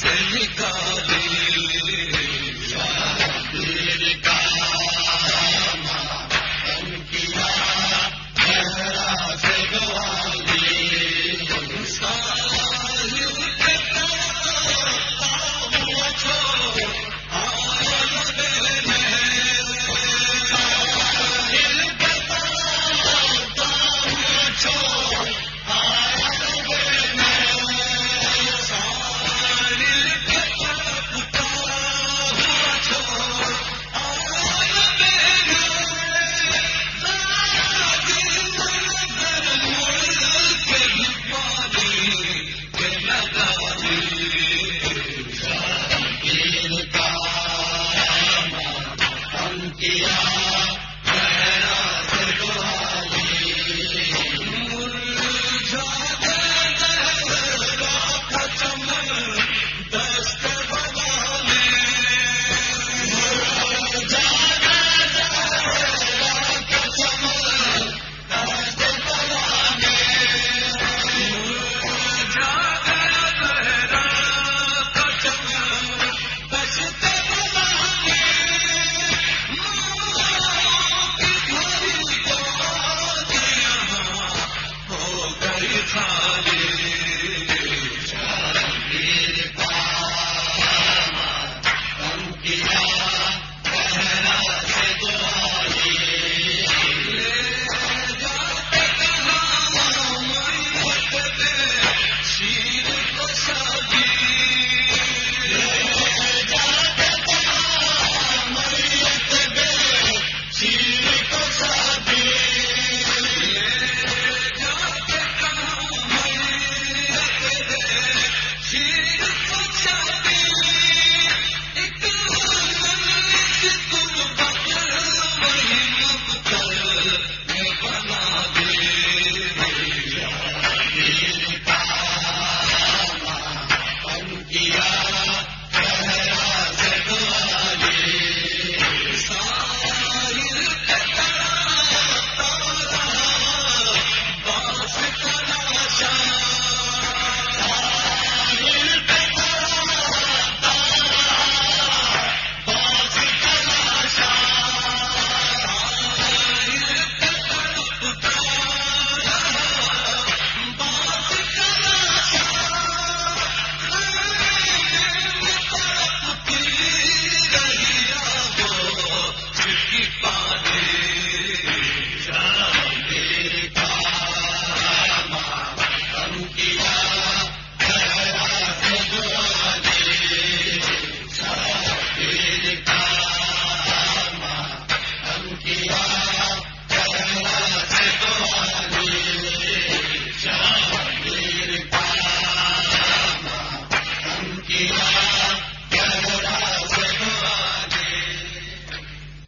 سنگا